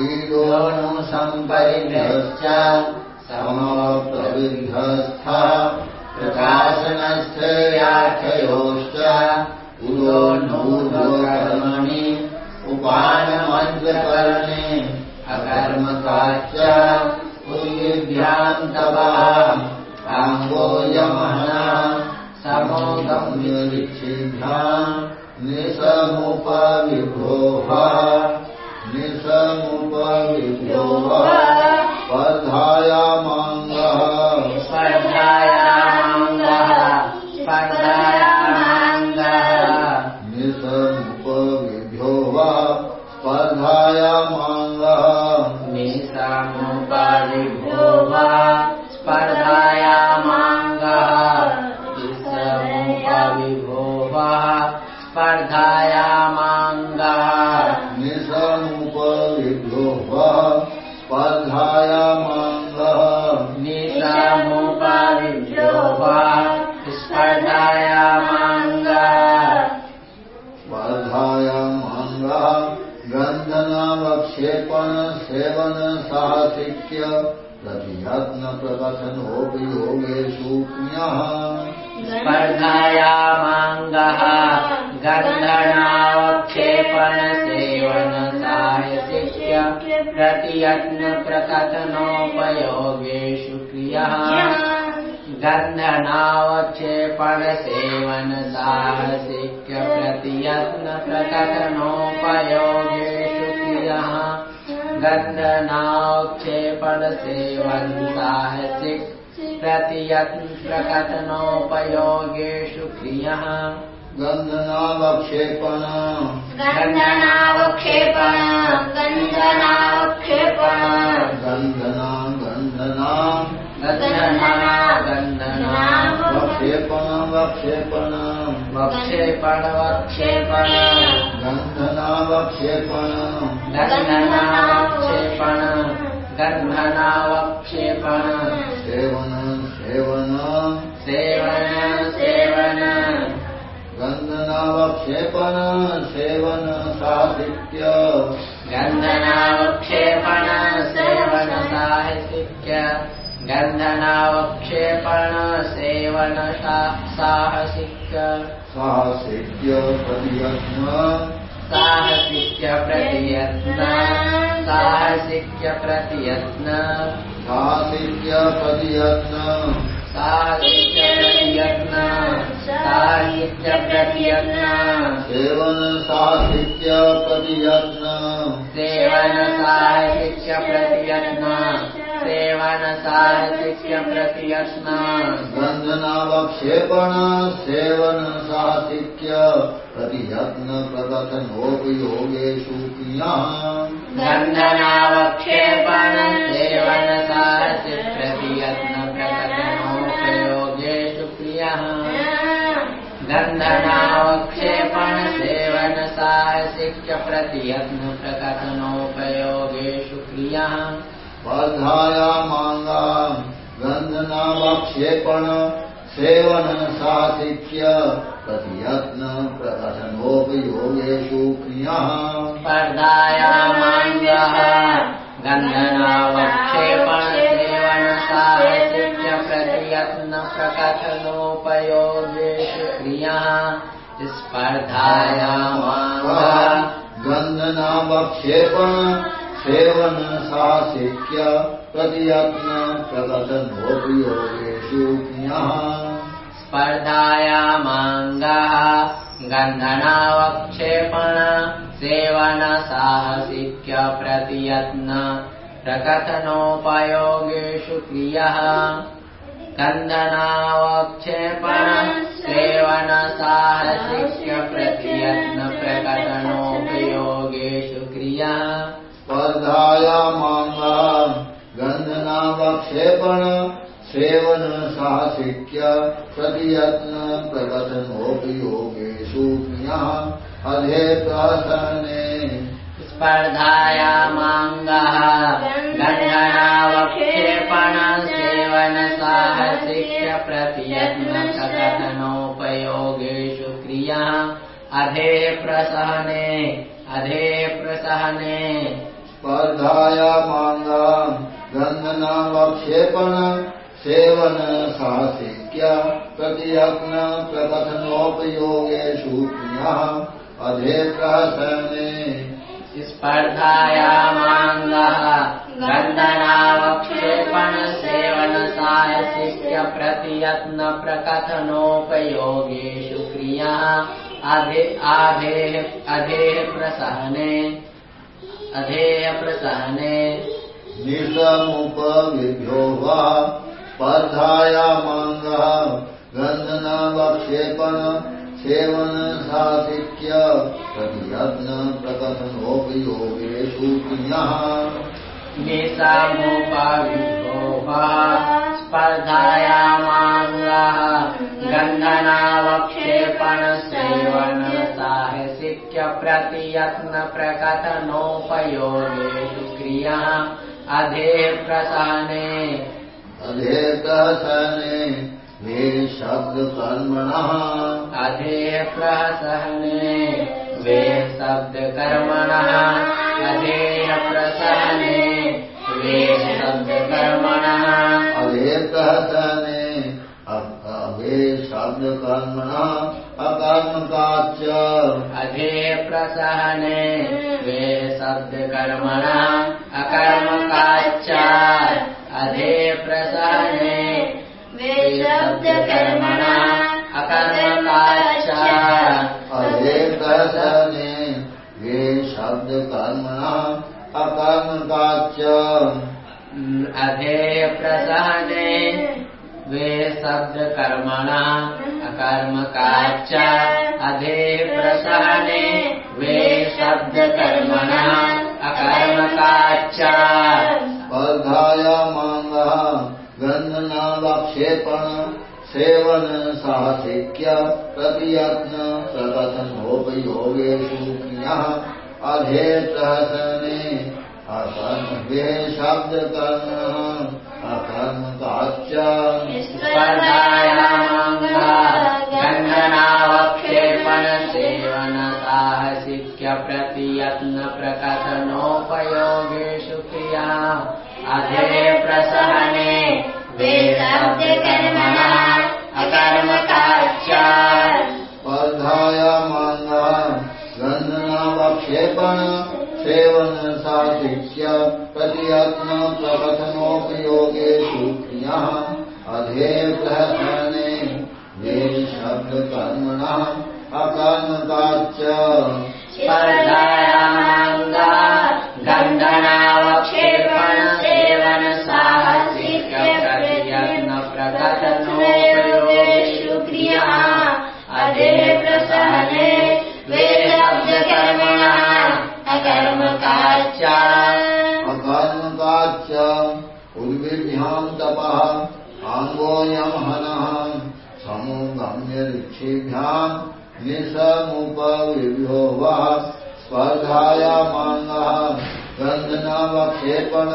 ईडोऽनुसम्परिभ्यश्च समप्रविभ्यस्थ प्रकाशनस्थयाख्ययोश्च उदो नूर्मणि उपानमद्वकर्णे अकर्मकाश्च उद्भ्यान्तवा काम्बोजमहना समोगम्यविच्छिभ्याम् निसमुपविभोः निसमुपविभोः स्पर्धायामाङ्गः। स्पर्धायामाङ्गः स्पर्धायामाङ्गः निसमुपविभ्यो वा स्पर्धायामाङ्गः प्रतियत्नप्रकथनोऽपि योगेषु ज्ञः स्पर्धायामाङ्गः गन्धनावक्षेपणसेवनसायसिक्य प्रतियत्नप्रकथनोपयोगेषु क्रियः। गन्धनावक्षेपणसेवनसाहसिक्य प्रतियत्नप्रकथनोपयोगेषु क्रियः गन्धनावक्षेपणसेवनसाहसिक् प्रतियत्नप्रकथनोपयोगेषु क्रियः। गन्धनावक्षेपण गन्धनावक्षेपण गन्धनावक्षेपण गन्धना गन्धना। गन्धना गन्धना वक्षेपण वक्षेपण वक्षेपण गन्धनावक्षेपण गन्धनावक्षेपण गन्धनावक्षेपण सेवन सेवन सेवन सेवन गन्धनावक्षेपण सेवन साहित्य गन्धनावक्षेपण सेवन साहसिक्य गन्धनावक्षेपण सेवन साहसिक्य साहसिक्य प्रतियत्न। साहसिक्य प्रतियत्न। साहसिक्य प्रतियत्न। साहसिक्य प्रतियत्न। साहसिक्य प्रतियत्न। साहित्य प्रतियत्न। सेवन साहित्य प्रतियत्न। सेवन साहित्य प्रतियत्न सेवन गन्धनावक्षेपण प्रतियत्न प्रकथनोपयोगेषु क्रियाः गन्धनावक्षेपण सेवन साहित्य प्रतियत्न प्रकटनोपयोगेषु क्रियः। गन्धनावक्षेपण सेवन साहसिक्य प्रतियत्न प्रकटनोपयोगेषु क्रियः स्पर्धायामाङ्गा गन्धनावक्षेपण सेवन साहित्य प्रतियत्न प्रकथनोपयोगेषु क्रियाः। स्पर्धायामाङ्गः गन्धनावक्षेपण सेवन साहसिक्य प्रतियत्न प्रकथनोपयोगेषु क्रियः। स्पर्धायामाङ्गः गन्धनावक्षेपण सेवन साहसिक्य प्रतियत्न प्रकथनोपयोगेषु क्रियाः स्पर्धायामाङ्गः गन्धनावक्षेपण सेवन साहसिक्य प्रतियत्न प्रकथनोपयोगेषु क्रियः। गन्धनावक्षेपण सेवन साहसिक्य प्रतियत्न प्रकटनोपयोगेषु स्पर्धायामाङ्गा गन्धनावक्षेपण सेवन साहसिक्य प्रतियत्न प्रकथनोपयोगेषु क्रियाः अधे प्रसने स्पर्धायामाङ्गः गन्धनावक्षेपण सेवन साहसिक्य प्रतियत्न प्रकटनोपयोगेषु क्रियः। अधे प्रसहने अधे प्रसहने स्पर्धा गन्धनावक्षेपण सेवन साहसिक्य प्रतियत्न प्रकथनोपयोगेषु पुण्यः अधेप्रहसने स्पर्धायामाङ्गः गन्धनावक्षेपण सेवन साहसिक्य प्रतियत्न प्रकथनोपयोगेषु क्रियाः। अधेः अधेः प्रसहने अधेय प्रसहने निशमुपविभ्यो वा स्पर्धायामाङ्गः गन्धनावक्षेपण सेवन साधिक्य प्रतियत्न प्रकथनोपयोगेषु पुण्यः। निशामुपविभो वा स्पर्धायामाङ्गः गन्धनावक्षेपण सेवन साहसिक्य प्रतियत्न प्रकथनोपयोगेषु क्रियाः अधेः प्रसहने अधेतसने वे शब्दकर्मणः। अधेः प्रसहने वे शब्दकर्मणः। अधेय प्रसहने वे शब्दकर्मणः अधेतसने वे शब्दकर्मणः अकर्मकाच्च। अधेय प्रसहने वे शब्दकर्मणः अकर्मकाच्च। अधेय प्रसहने वे शब्दकर्मणः अकर्मकाच्च। अधेतसने वे शब्दकर्मणः अकर्मकाच्च। अधेय प्रसहने वे शब्दकर्मणः अकर्मकाच्च अधेय प्रसहने वे शब्दकर्मणः अकर्मकाच्च स्पर्धायामाङ्गः गन्धनावक्षेपण सेवन साहसिक्य प्रतियत्न प्रकथनोपयोगेषु क्रियः अधेतसने अकर्मवे शब्दकर्मः अकर्मकाच्च प्रतियत्न प्रकथनोपयोगेषु क्रिया। अधे प्रसहने सेवन क्रिया प्रसहने वे शब्दकर्मणः अकर्मकाच्च अकर्मकाच्च उद्भिभ्याम् तपः आङ्गोऽयमहनः समुगम्य ऋक्षिभ्याम् निशमुपविभ्यो वा स्पर्धायामाङ्गः गन्धनावक्षेपण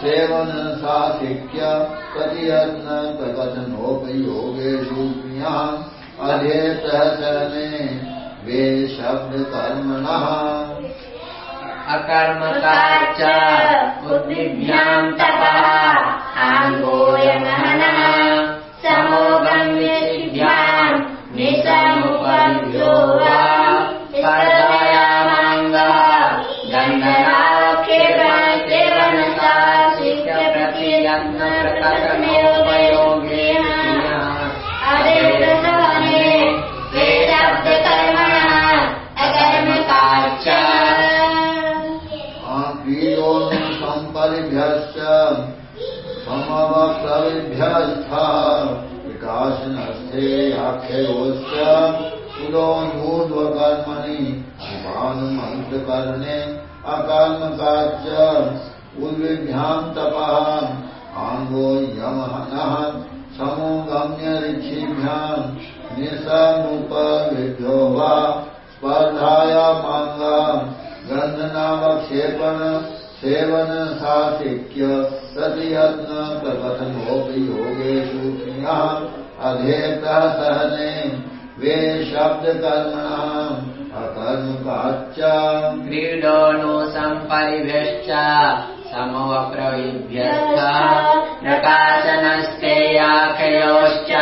सेवन साधिक्य प्रतियत्न प्रकथनोपयोगेषु क्रियः अधेतसने वे शब्दकर्मणः अकर्मकाच्च बुद्धिभ्याम् तपः आङ्गोयमहनः समोगम्यसिभ्याम् सम्परिभ्यश्च समवक्तविभ्यस्थः विकासनस्थे आख्ययोश्च पुरोन्भूद्वकर्मणि भानुमन्त्रकर्णे अकर्मकाच्च उद्विभ्याम् तपः आङ्गो यमहनः समोगम्य ऋषिभ्याम् निसमुपविभ्यो वा स्पर्धायामाङ्गम् सेवन साधिक्य प्रतियत्न प्रकथनोपयोगेषु क्रियः अधेतः सहने वे शब्दकर्मणः अकर्मकाच्च। क्रीडोनु सम्परिभ्यश्च समवप्रविभ्यस्थ प्रकाशनस्तेयाखयोश्च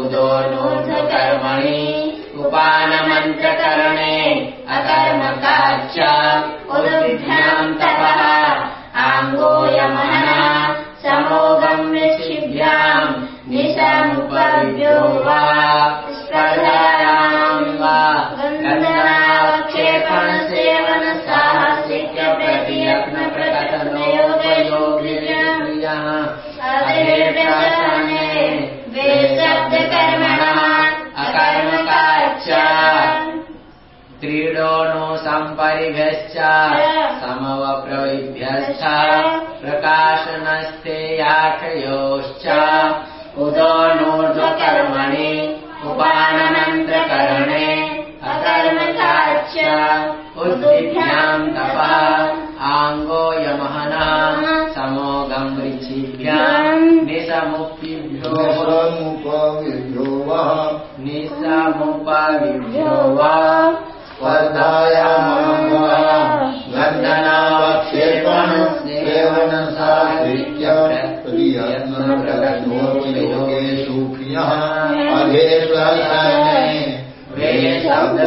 उदोनूर्ध्वकर्मणि उपानमन्त्रकरणे अकर्मकाच्च उदुभ्याम् तपः आङ्गोयमहना समोगम् ऋषिभ्याम् निशमुपव्यो वा स्पर्धायाम् क्रीडोनु सम्परिभ्यश्च समवप्रविभ्यश्च प्रकाशनस्ते याखयोश्च उदोनूर्ध्वकर्मणि उपानमन्त्रकरणे अकर्मकाच्च। उद्भिभ्याम् तपः आङ्गोयमहना समोगम् ऋचिभ्याम् निसमुक्तिभ्यो समुपविभ्यो वः निसमुपविभ्यो। वा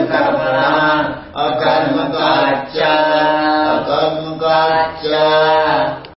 वेशब्दकर्मणः